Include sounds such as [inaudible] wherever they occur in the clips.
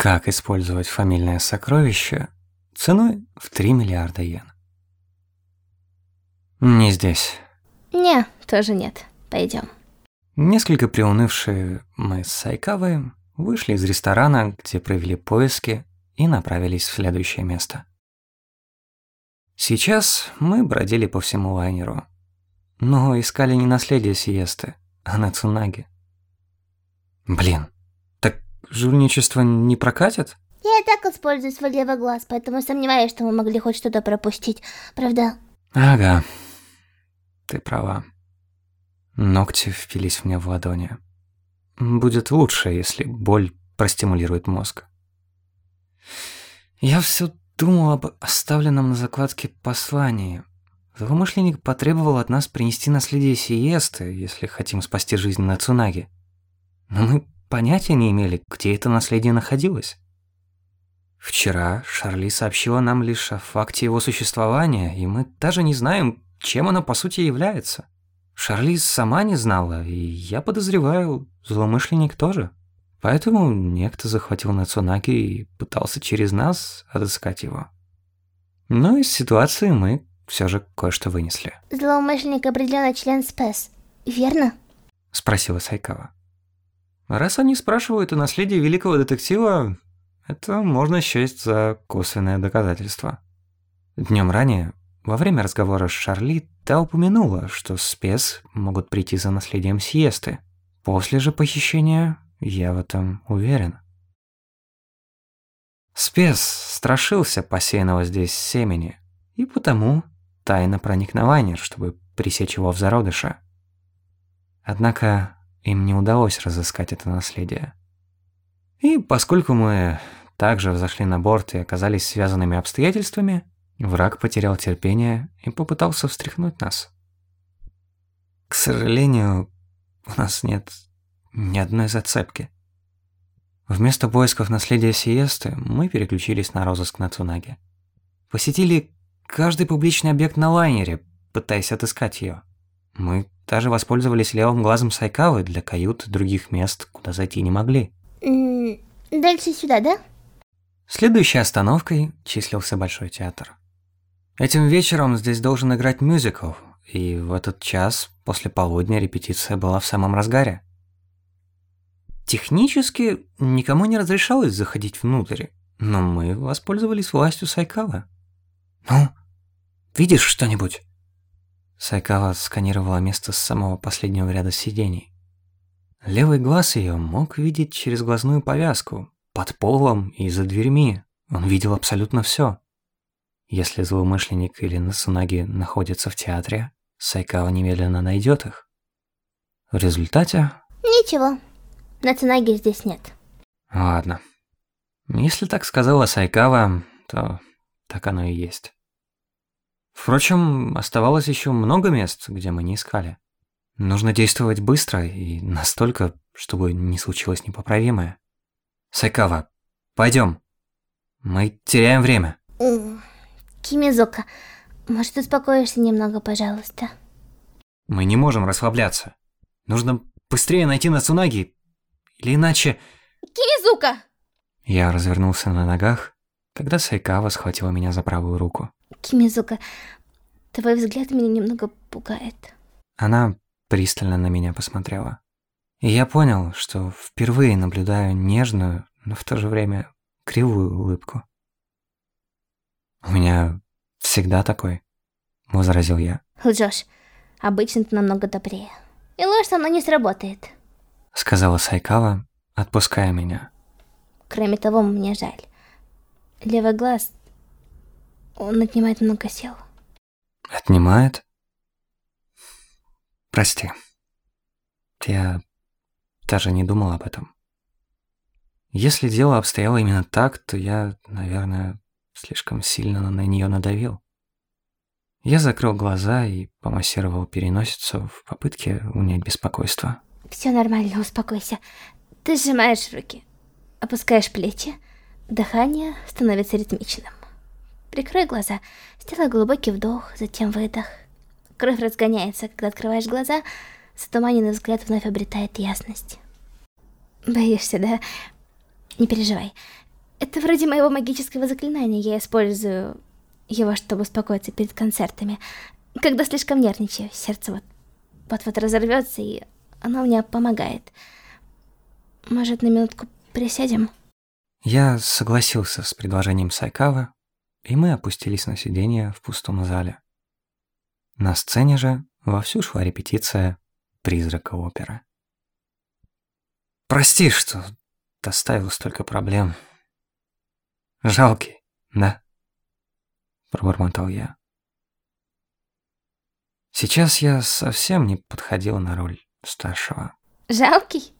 Как использовать фамильное сокровище ценой в 3 миллиарда йен? Не здесь. Не, тоже нет. Пойдем. Несколько приунывшие мы с Сайкавой вышли из ресторана, где провели поиски и направились в следующее место. Сейчас мы бродили по всему лайнеру, но искали не наследие Сиесты, а Нацунаги. Блин, жульничество не прокатит? Я и так использую свой левый глаз, поэтому сомневаюсь, что мы могли хоть что-то пропустить, правда? Ага, ты права. Ногти впились меня в ладони. Будет лучше, если боль простимулирует мозг. Я все думал об оставленном на закладке послании. Злоумышленник потребовал от нас принести наследие Сиесты, если хотим спасти жизнь Нацунаги. Но мы понятия не имели, где это наследие находилось. Вчера Шарли сообщила нам лишь о факте его существования, и мы даже не знаем, чем оно по сути является. Шарли сама не знала, и я подозреваю, злоумышленник тоже. Поэтому некто захватил Нацунаки и пытался через нас отыскать его. Но из ситуации мы все же кое-что вынесли. Злоумышленник определенно член СПЭС, верно? Спросила Сайкава. Раз они спрашивают о наследии великого детектива, это можно счесть за косвенное доказательство. Днем ранее, во время разговора с Шарли, та упомянула, что спец могут прийти за наследием Сиесты. После же похищения я в этом уверен. Спец страшился посеянного здесь семени, и потому тайно проник на лайнер, чтобы пресечь его в зародыше. Однако им не удалось разыскать это наследие. И поскольку мы также взошли на борт и оказались связанными обстоятельствами, враг потерял терпение и попытался встряхнуть нас. К сожалению, у нас нет ни одной зацепки. Вместо поисков наследия Сиесты мы переключились на розыск Нацунаги. Посетили каждый публичный объект на лайнере, пытаясь отыскать ее. Мы даже воспользовались левым глазом Сайкавы для кают и других мест, куда зайти не могли. Дальше сюда, да? Следующей остановкой числился Большой театр. Этим вечером здесь должен играть мюзикл, и в этот час после полудня репетиция была в самом разгаре. Технически никому не разрешалось заходить внутрь, но мы воспользовались властью Сайкавы. «Ну, видишь что-нибудь?» Сайкава сканировала место с самого последнего ряда сидений. Левый глаз ее мог видеть через глазную повязку, под полом и за дверьми. Он видел абсолютно все. Если злоумышленник или Насунаги находятся в театре, Сайкава немедленно найдет их. В результате... Ничего. Нацунаги здесь нет. Ладно. Если так сказала Сайкава, то так оно и есть. Впрочем, оставалось еще много мест, где мы не искали. Нужно действовать быстро и настолько, чтобы не случилось непоправимое. Сайкава, пойдем. Мы теряем время. Кимизука, может, успокоишься немного, пожалуйста? Мы не можем расслабляться. Нужно быстрее найти Нацунаги, или иначе... Кимизука! Я развернулся на ногах, когда Сайкава схватила меня за правую руку. Кимизука, твой взгляд меня немного пугает. Она пристально на меня посмотрела. И я понял, что впервые наблюдаю нежную, но в то же время кривую улыбку. «У меня всегда такой», — возразил я. Лжешь. Обычно ты намного добрее. И ложь со мной не сработает. Сказала Сайкава, отпуская меня. Кроме того, мне жаль. Левый глаз, он отнимает много сил. Отнимает? Прости. Я даже не думал об этом. Если дело обстояло именно так, то я, наверное, слишком сильно на нее надавил. Я закрыл глаза и помассировал переносицу в попытке унять беспокойство. Все нормально, успокойся. Ты сжимаешь руки, опускаешь плечи, дыхание становится ритмичным. Прикрой глаза, сделай глубокий вдох, затем выдох. Кровь разгоняется, когда открываешь глаза, затуманенный взгляд вновь обретает ясность. Боишься, да? Не переживай. Это вроде моего магического заклинания, я использую его, чтобы успокоиться перед концертами. Когда слишком нервничаю, сердце вот вот-вот разорвется, и оно мне помогает. Может, на минутку присядем? Я согласился с предложением Сайкава, и мы опустились на сиденье в пустом зале. На сцене же вовсю шла репетиция «Призрака оперы». «Прости, что доставил столько проблем. Жалкий, да?» Пробормотал я. Сейчас я совсем не подходил на роль старшего. Жалкий?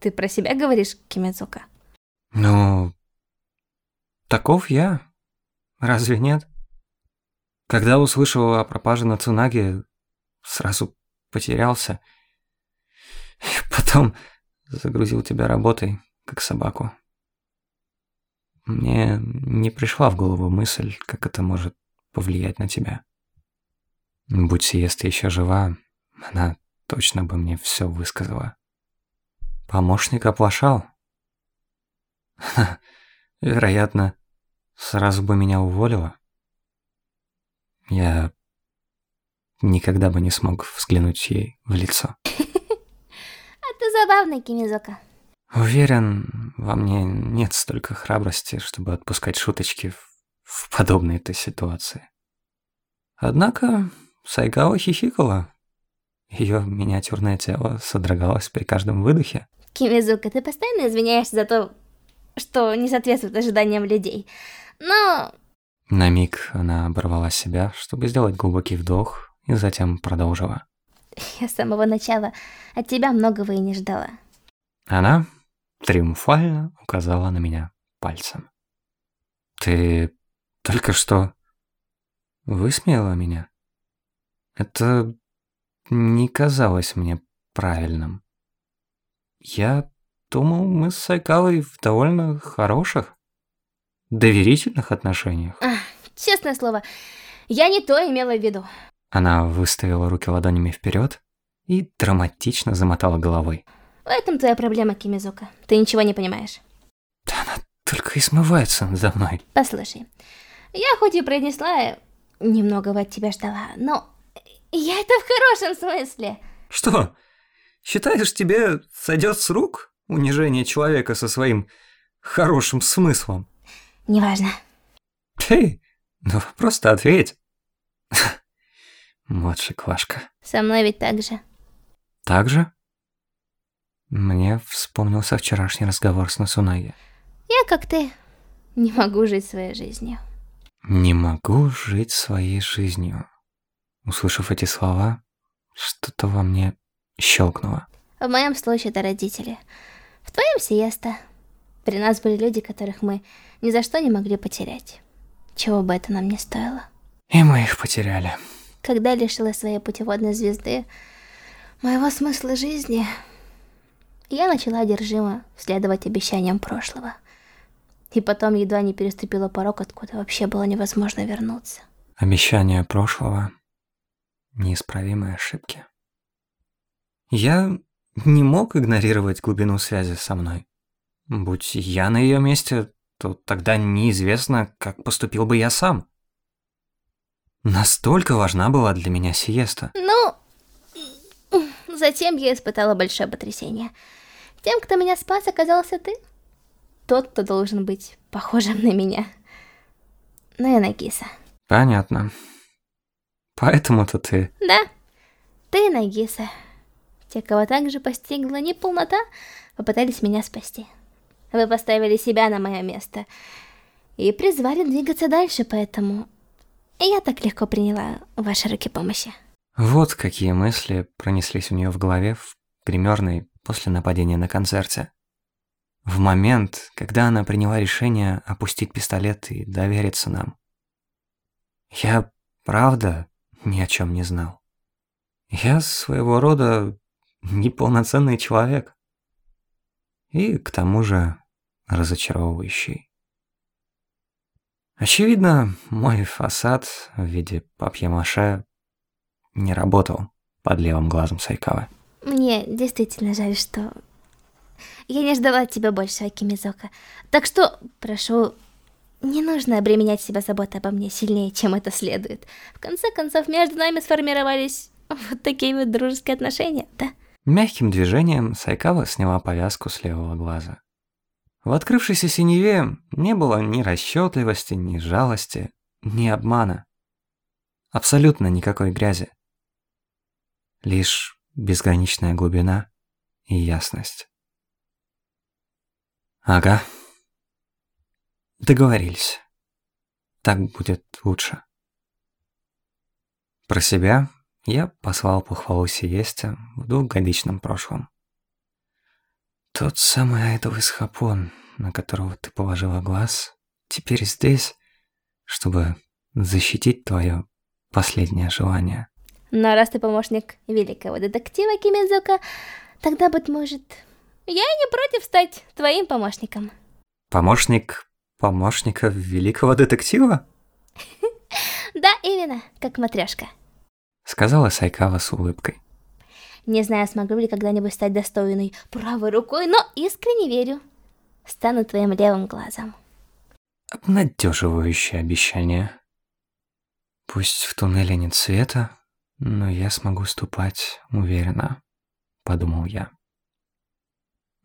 Ты про себя говоришь, Кимидзука? Ну, таков я. Разве нет? Когда услышал о пропаже на Цунаге, сразу потерялся. И потом загрузил тебя работой, как собаку. Мне не пришла в голову мысль, как это может повлиять на тебя. Будь Сиеста еще жива, она точно бы мне все высказала. Помощник оплошал. [laughs] Вероятно, сразу бы меня уволила. Я никогда бы не смог взглянуть ей в лицо. [laughs] А ты забавный, Кимизока. Уверен, во мне нет столько храбрости, чтобы отпускать шуточки в, в подобной-то ситуации. Однако Сайгао хихикала. Ее миниатюрное тело содрогалось при каждом выдохе. Кимизука, ты постоянно извиняешься за то, что не соответствует ожиданиям людей. Но... На миг она оборвала себя, чтобы сделать глубокий вдох, и затем продолжила. Я с самого начала от тебя многого и не ждала. Она триумфально указала на меня пальцем. Ты только что высмеяла меня? Это не казалось мне правильным. Я думал, мы с Сайкалой в довольно хороших, доверительных отношениях. Ах, честное слово, я не то имела в виду. Она выставила руки ладонями вперед и драматично замотала головой. В этом твоя проблема, Кимизука. Ты ничего не понимаешь. Да она только и смывается за мной. Послушай, я хоть и произнесла немного от тебя ждала, но я это в хорошем смысле. Что? Считаешь, тебе сойдет с рук унижение человека со своим хорошим смыслом? Неважно. Ты, ну просто ответь. [laughs] Младший Клашка. Со мной ведь так же. Так же? Мне вспомнился вчерашний разговор с Насунаги. Я, как ты, не могу жить своей жизнью. Не могу жить своей жизнью. Услышав эти слова, что-то во мне щелкнуло. В моем случае это родители. В твоем сиеста. При нас были люди, которых мы ни за что не могли потерять. Чего бы это нам не стоило. И мы их потеряли. Когда лишилась своей путеводной звезды, моего смысла жизни, я начала одержимо следовать обещаниям прошлого. И потом едва не переступила порог, откуда вообще было невозможно вернуться. Обещания прошлого неисправимые ошибки. Я не мог игнорировать глубину связи со мной. Будь я на ее месте, то тогда неизвестно, как поступил бы я сам. Настолько важна была для меня сиеста. Ну, затем я испытала большое потрясение. Тем, кто меня спас, оказался ты. Тот, кто должен быть похожим на меня. Ну и Нагиса. Понятно. Поэтому-то ты... Да, ты Нагиса. Те, кого также постигла неполнота, попытались меня спасти. Вы поставили себя на мое место и призвали двигаться дальше, поэтому я так легко приняла ваши руки помощи. Вот какие мысли пронеслись у нее в голове в гримерной после нападения на концерте. В момент, когда она приняла решение опустить пистолет и довериться нам. Я правда ни о чем не знал. Я своего рода неполноценный человек. И к тому же разочаровывающий. Очевидно, мой фасад в виде папье-маше не работал под левым глазом Сайкавы. Мне действительно жаль, что Я не ждала от тебя больше, Акимизока. Так что, прошу, не нужно обременять себя заботой обо мне сильнее, чем это следует. В конце концов, между нами сформировались вот такие вот дружеские отношения, да? Мягким движением Сайкава сняла повязку с левого глаза. В открывшейся синеве не было ни расчетливости, ни жалости, ни обмана. Абсолютно никакой грязи. Лишь безграничная глубина и ясность. Ага. Договорились. Так будет лучше. Про себя я послал похвалу Сиесте в двухгодичном прошлом. Тот самый Айдовый схапон, на которого ты положила глаз, теперь здесь, чтобы защитить твое последнее желание. Но раз ты помощник великого детектива Кимизука, тогда, быть может, я и не против стать твоим помощником. Помощник помощника великого детектива? [laughs] Да, именно, как матрешка. Сказала Сайкава с улыбкой. Не знаю, смогу ли когда-нибудь стать достойной правой рукой, но искренне верю. Стану твоим левым глазом. Обнадеживающее обещание. Пусть в туннеле нет света, но я смогу ступать уверенно, подумал я.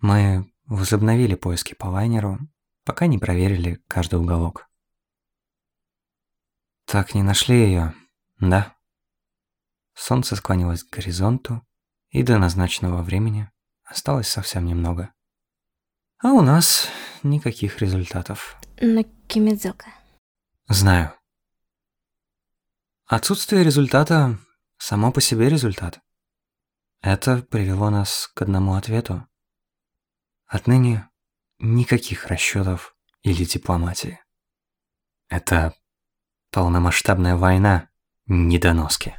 Мы возобновили поиски по лайнеру, пока не проверили каждый уголок. Так не нашли ее, да? Солнце склонилось к горизонту, и до назначенного времени осталось совсем немного. А у нас никаких результатов. На Кимидзука. Знаю. Отсутствие результата само по себе результат. Это привело нас к одному ответу. Отныне никаких расчетов или дипломатии. Это полномасштабная война недоноски.